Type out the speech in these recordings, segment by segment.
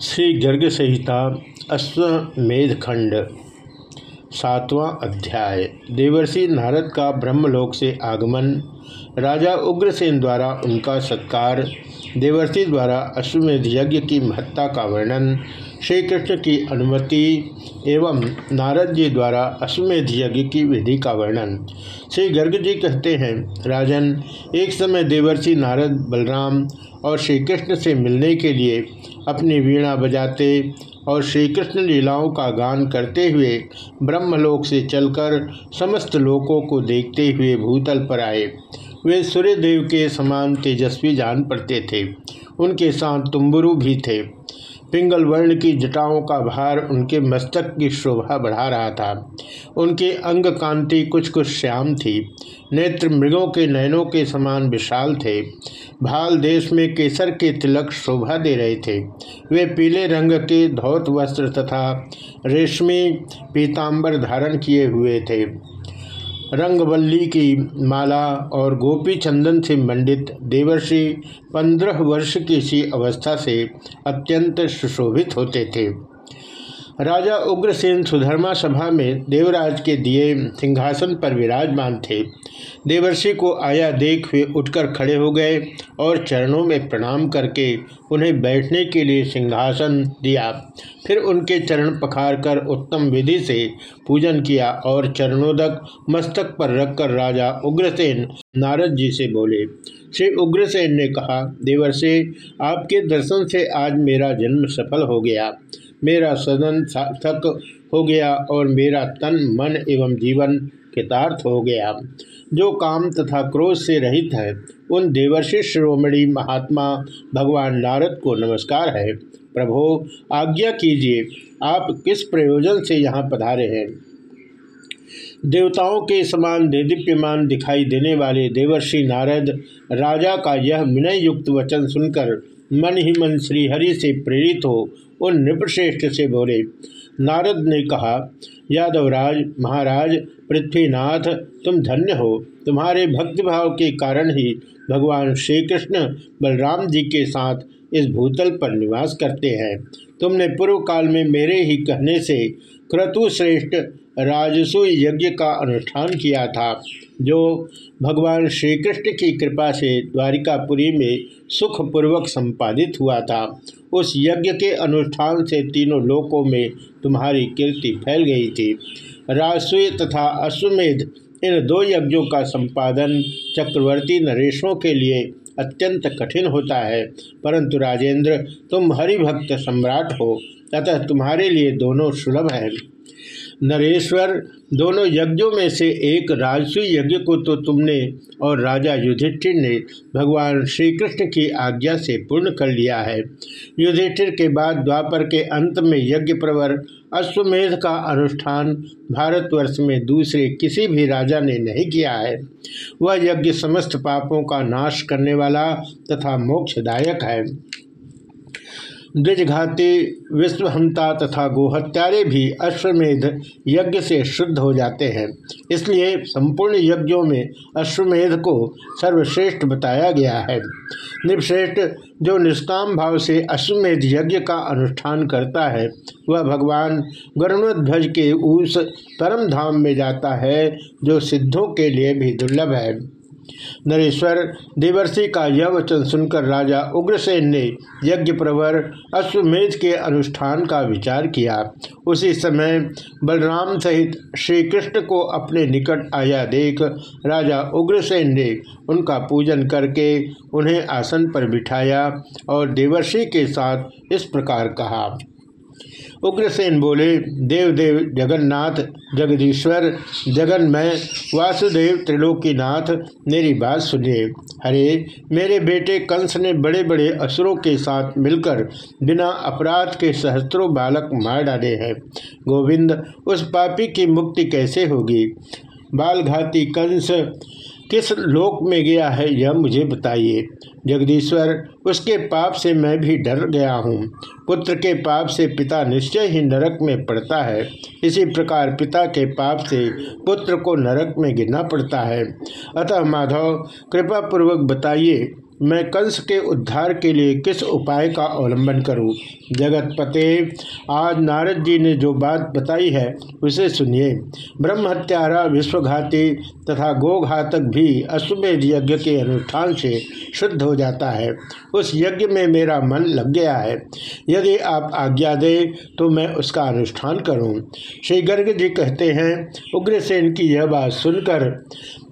श्री गर्ग संहिता अश्वमेध खंड सातवां अध्याय। देवर्षि नारद का ब्रह्मलोक से आगमन राजा उग्रसेन द्वारा उनका सत्कार, देवर्षि द्वारा अश्वमेध यज्ञ की महत्ता का वर्णन श्री कृष्ण की अनुमति एवं नारद जी द्वारा अश्वमेध यज्ञ की विधि का वर्णन। श्री गर्ग जी कहते हैं, राजन, एक समय देवर्षि नारद बलराम और श्री कृष्ण से मिलने के लिए अपनी वीणा बजाते और श्री कृष्ण लीलाओं का गान करते हुए ब्रह्मलोक से चलकर समस्त लोकों को देखते हुए भूतल पर आए। वे सूर्य देव के समान तेजस्वी जान पड़ते थे। उनके साथ तुम्बुरु भी थे। पिंगल वर्ण की जटाओं का भार उनके मस्तक की शोभा बढ़ा रहा था। उनके अंग कांति कुछ कुछ श्याम थी। नेत्र मृगों के नयनों के समान विशाल थे। भाल देश में केसर के तिलक शोभा दे रहे थे। वे पीले रंग के धौत वस्त्र तथा रेशमी पीताम्बर धारण किए हुए थे। रंगवल्ली की माला और गोपी चंदन से मंडित देवर्षि पंद्रह वर्ष की सी अवस्था से अत्यंत सुशोभित होते थे। राजा उग्रसेन सुधर्मा सभा में देवराज के दिए सिंहासन पर विराजमान थे। देवर्षि को आया देख हुए उठकर खड़े हो गए और चरणों में प्रणाम करके उन्हें बैठने के लिए सिंहासन दिया। फिर उनके चरण पखार कर उत्तम विधि से पूजन किया और चरणोदक मस्तक पर रखकर राजा उग्रसेन नारद जी से बोले, श्री उग्रसेन ने कहा, देवर्षि, आपके दर्शन से आज मेरा जन्म सफल हो गया। मेरा सदन सार्थक हो गया और मेरा तन, मन एवं जीवन कृतार्थ हो गया। जो काम तथा क्रोध से रहित है, उन देवर्षि श्रोमणि महात्मा भगवान नारद को नमस्कार है। प्रभो, आज्ञा कीजिए, आप किस प्रयोजन से यहाँ पधारे हैं? देवताओं के समान देदीप्यमान दिखाई देने वाले देवर्षि नारद, राजा का यह विनय युक्त वचन सुनकर मन ही मन श्रीहरि से प्रेरित हो उन नृपश्रेष्ठ से बोले, नारद ने कहा यादवराज महाराज, पृथ्वीनाथ, तुम धन्य हो। तुम्हारे भक्तिभाव के कारण ही भगवान श्री कृष्ण बलराम जी के साथ इस भूतल पर निवास करते हैं। तुमने पूर्व काल में मेरे ही कहने से क्रतुश्रेष्ठ राजसु यज्ञ का अनुष्ठान किया था, जो भगवान श्री कृष्ण की कृपा से द्वारिकापुरी में सुखपूर्वक संपादित हुआ था। उस यज्ञ के अनुष्ठान से तीनों लोकों में तुम्हारी कीर्ति फैल गई थी। राजस्व तथा अश्वमेध, इन दो यज्ञों का संपादन चक्रवर्ती नरेशों के लिए अत्यंत कठिन होता है। परंतु राजेंद्र, तुम हरिभक्त सम्राट हो, अतः तुम्हारे लिए दोनों सुलभ है। नरेश्वर, दोनों यज्ञों में से एक राजस्वी यज्ञ को तो तुमने और राजा युधिष्ठिर ने भगवान श्री कृष्ण की आज्ञा से पूर्ण कर लिया है। युधिष्ठिर के बाद द्वापर के अंत में यज्ञ प्रवर अश्वमेध का अनुष्ठान भारतवर्ष में दूसरे किसी भी राजा ने नहीं किया है। वह यज्ञ समस्त पापों का नाश करने वाला तथा मोक्षदायक है। द्विजघाती, विश्वहंता तथा गोहत्यारे भी अश्वमेध यज्ञ से शुद्ध हो जाते हैं। इसलिए संपूर्ण यज्ञों में अश्वमेध को सर्वश्रेष्ठ बताया गया है। निपश्रेष्ठ जो निष्काम भाव से अश्वमेध यज्ञ का अनुष्ठान करता है, वह भगवान गरुणध्वज के उस परम धाम में जाता है, जो सिद्धों के लिए भी दुर्लभ है। नरेश्वर देवर्षि का यह वचन सुनकर राजा उग्रसेन ने यज्ञ प्रवर अश्वमेध के अनुष्ठान का विचार किया। उसी समय बलराम सहित श्री कृष्ण को अपने निकट आया देख राजा उग्रसेन ने उनका पूजन करके उन्हें आसन पर बिठाया और देवर्षि के साथ इस प्रकार कहा। उग्रसेन बोले, देवदेव जगन्नाथ, जगदीश्वर, जगन्मय, वासुदेव, त्रिलोकीनाथ, मेरी बात सुनिए। हरे मेरे बेटे कंस ने बड़े बड़े असुरों के साथ मिलकर बिना अपराध के सहस्त्रों बालक मार डाले हैं। गोविंद, उस पापी की मुक्ति कैसे होगी? बालघाती कंस किस लोक में गया है यह मुझे बताइए। जगदीश्वर, उसके पाप से मैं भी डर गया हूँ। पुत्र के पाप से पिता निश्चय ही नरक में पड़ता है। इसी प्रकार पिता के पाप से पुत्र को नरक में गिरना पड़ता है। अतः माधव कृपा पूर्वक बताइए मैं कंस के उद्धार के लिए किस उपाय का अवलंबन करूँ? जगत पते, आज नारद जी ने जो बात बताई है, उसे सुनिए ब्रह्म हत्यारा विश्वघाती तथा गोघातक भी अश्वमेध यज्ञ के अनुष्ठान से शुद्ध हो जाता है उस यज्ञ में मेरा मन लग गया है यदि आप आज्ञा दें तो मैं उसका अनुष्ठान करूँ। श्री गर्ग जी कहते हैं, उग्रसेन की यह बात सुनकर,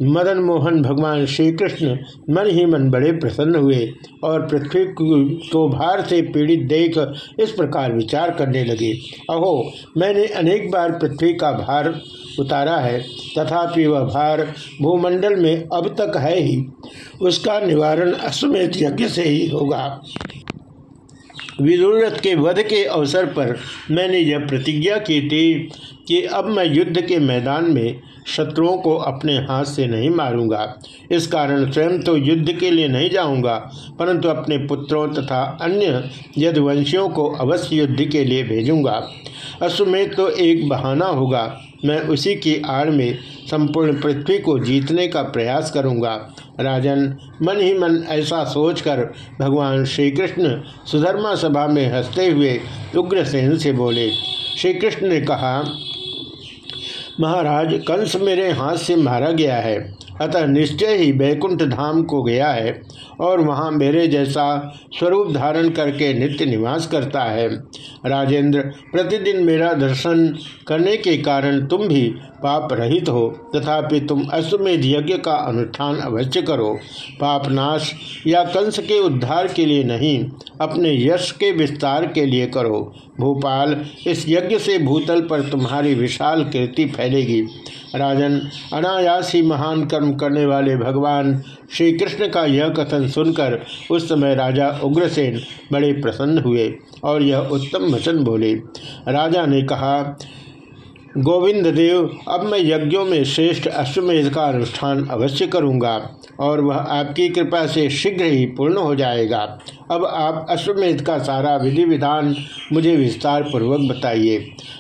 मदन मोहन भगवान श्री कृष्ण मन ही मन बड़े हुए और पृथ्वी को भार से पीड़ित देख इस प्रकार विचार करने लगे। अहो, मैंने अनेक बार पृथ्वी का भार उतारा है, तथापि वह भार भूमंडल में अब तक है ही। उसका निवारण अश्वमेध यज्ञ से ही होगा। विदुरथ के वध के अवसर पर मैंने यह प्रतिज्ञा की थी कि अब मैं युद्ध के मैदान में शत्रुओं को अपने हाथ से नहीं मारूँगा। इस कारण स्वयं तो युद्ध के लिए नहीं जाऊँगा, परंतु अपने पुत्रों तथा अन्य यदवंशियों को अवश्य युद्ध के लिए भेजूँगा। अश्वमेध तो एक बहाना होगा। मैं उसी की आड़ में संपूर्ण पृथ्वी को जीतने का प्रयास करूँगा। राजन, मन ही मन ऐसा सोचकर भगवान श्री कृष्ण सुधर्मा सभा में हँसते हुए उग्रसेन से बोले श्री कृष्ण ने कहा महाराज कंस मेरे हाथ से मारा गया है। अतः निश्चय ही बैकुंठ धाम को गया है और वहाँ मेरे जैसा स्वरूप धारण करके नित्य निवास करता है। राजेंद्र, प्रतिदिन मेरा दर्शन करने के कारण तुम भी पाप रहित हो। तथापि तुम अश्वमेध यज्ञ का अनुष्ठान अवश्य करो। पाप नाश या कंस के उद्धार के लिए नहीं, अपने यश के विस्तार के लिए करो। भोपाल, इस यज्ञ से भूतल पर तुम्हारी विशाल कीर्ति फैलेगी। राजन, अनायास ही महान कर्म करने वाले भगवान श्री कृष्ण का यह कथन सुनकर उस समय राजा उग्रसेन बड़े प्रसन्न हुए और यह उत्तम वचन बोले। राजा ने कहा गोविंद देव, अब मैं यज्ञों में श्रेष्ठ अश्वमेध का अनुष्ठान अवश्य करूँगा और वह आपकी कृपा से शीघ्र ही पूर्ण हो जाएगा। अब आप अश्वमेध का सारा विधि विधान मुझे विस्तार पूर्वक बताइए।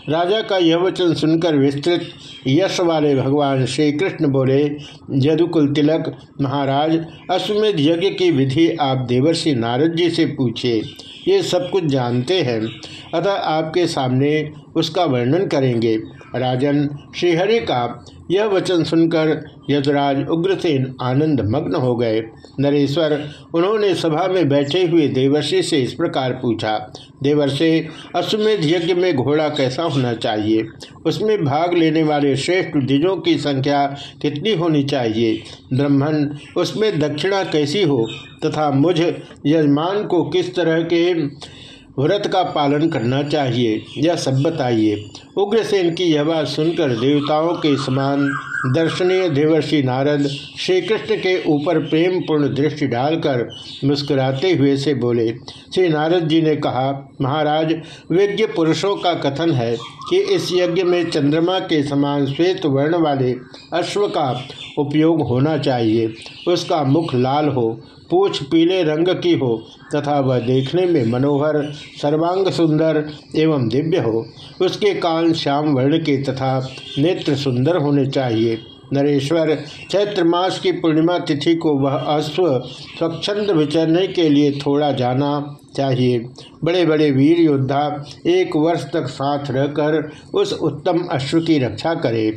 राजा का यह वचन सुनकर विस्तृत यश वाले भगवान श्री कृष्ण बोले, यदुकुल तिलक, महाराज, अश्वमेध यज्ञ की विधि आप देवर्षि नारद जी से पूछिए। ये सब कुछ जानते हैं। अतः आपके सामने उसका वर्णन करेंगे। राजन श्रीहरि का यह वचन सुनकर यदराज उग्रसेन आनंद मग्न हो गए। नरेश्वर उन्होंने सभा में बैठे हुए देवर्षि से इस प्रकार पूछा, देवर्षि, अश्वमेध यज्ञ में घोड़ा कैसा होना चाहिए? उसमें भाग लेने वाले श्रेष्ठ द्विजों की संख्या कितनी होनी चाहिए? ब्राह्मण, उसमें दक्षिणा कैसी हो? तथा मुझ, यजमान को किस तरह के व्रत का पालन करना चाहिए। यह सब बताइए। उग्रसेन की यह बात सुनकर देवताओं के समान दर्शनीय देवर्षि नारद श्री कृष्ण के ऊपर प्रेम पूर्ण दृष्टि डालकर मुस्कुराते हुए से बोले, श्री नारद जी ने कहा, महाराज विज्ञ पुरुषों का कथन है कि इस यज्ञ में चंद्रमा के समान श्वेत वर्ण वाले अश्व का उपयोग होना चाहिए। उसका मुख लाल हो, पूछ पीले रंग की हो, तथा वह देखने में मनोहर, सर्वांग सुंदर एवं दिव्य हो। उसके कान श्याम वर्ण के तथा नेत्र सुंदर होने चाहिए। नरेश्वर, चैत्र मास की पूर्णिमा तिथि को वह अश्व, स्वच्छंद विचरने के लिए थोड़ा जाना चाहिए। बड़े बड़े वीर योद्धा एक वर्ष तक साथ रहकर उस उत्तम अश्व की रक्षा करे।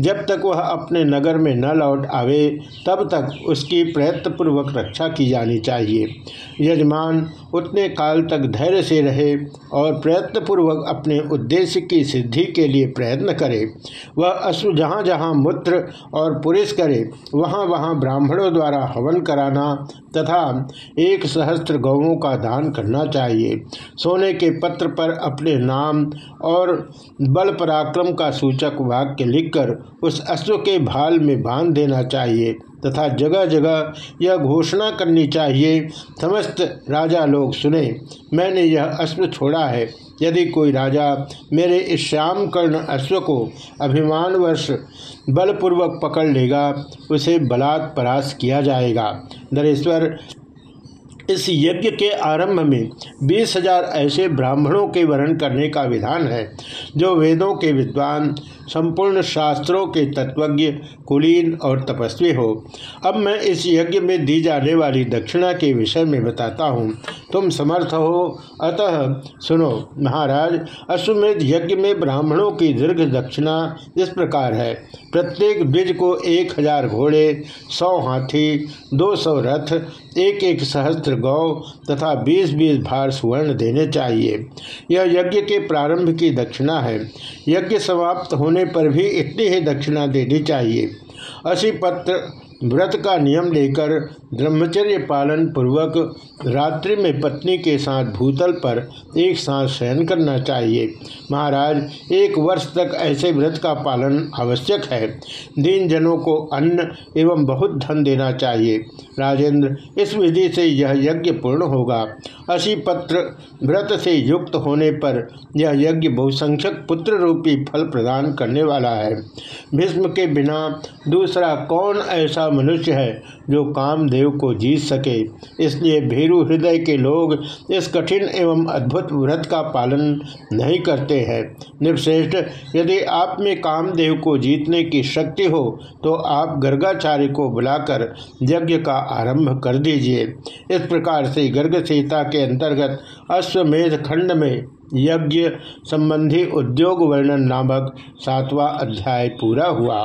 जब तक वह अपने नगर में न लौट आवे, तब तक उसकी प्रयत्नपूर्वक रक्षा की जानी चाहिए। यजमान उतने काल तक धैर्य से रहे और प्रयत्नपूर्वक अपने उद्देश्य की सिद्धि के लिए प्रयत्न करे। वह अश्व जहाँ जहाँ मूत्र और पुरुष करे वहाँ वहाँ ब्राह्मणों द्वारा हवन कराना तथा एक सहस्त्र गौों का दान करना चाहिए। सोने के पत्र पर अपने नाम और बल पराक्रम का सूचक वाक्य लिखकर उस अश्व के भाल में बाँध देना चाहिए तथा जगह जगह यह घोषणा करनी चाहिए, समस्त राजा लोग सुने, मैंने यह अश्व छोड़ा है। यदि कोई राजा मेरे इस श्याम कर्ण अश्व को अभिमानवश बलपूर्वक पकड़ लेगा, उसे बलात् परास किया जाएगा। नरेश्वर इस यज्ञ के आरंभ में बीस हज़ार ऐसे ब्राह्मणों के वर्ण करने का विधान है, जो वेदों के विद्वान संपूर्ण शास्त्रों के तत्वज्ञ, कुलीन और तपस्वी हो। अब मैं इस यज्ञ में दी जाने वाली दक्षिणा के विषय में बताता हूँ। तुम समर्थ हो। अतः सुनो, महाराज, अश्वमेध यज्ञ में ब्राह्मणों की दीर्घ दक्षिणा इस प्रकार है। प्रत्येक द्विज को एक हज़ार घोड़े, सौ हाथी, दो सौ रथ, एक एक सहस्त्र गौ तथा बीस बीस भार सुवर्ण देने चाहिए। यह यज्ञ के प्रारंभ की दक्षिणा है। यज्ञ समाप्त होने पर भी इतनी ही दक्षिणा देनी चाहिए। असी पत्र व्रत का नियम लेकर ब्रह्मचर्य पालन पूर्वक रात्रि में पत्नी के साथ भूतल पर एक साथ शयन करना चाहिए। महाराज, एक वर्ष तक ऐसे व्रत का पालन आवश्यक है। दीन जनों को अन्न एवं बहुत धन देना चाहिए। राजेंद्र, इस विधि से यह यज्ञ पूर्ण होगा। असी पत्र व्रत से युक्त होने पर यह यज्ञ बहुसंख्यक पुत्र रूपी फल प्रदान करने वाला है। भीष्म के बिना दूसरा कौन ऐसा मनुष्य है जो कामदेव को जीत सके। इसलिए भीरु हृदय के लोग इस कठिन एवं अद्भुत व्रत का पालन नहीं करते हैं। निपश्रेष्ठ यदि आप में कामदेव को जीतने की शक्ति हो तो आप गर्गाचार्य को बुलाकर यज्ञ का आरंभ कर दीजिए। इस प्रकार से गर्ग सीता के अंतर्गत अश्वमेध खंड में यज्ञ संबंधी उद्योग वर्णन नामक सातवां अध्याय पूरा हुआ।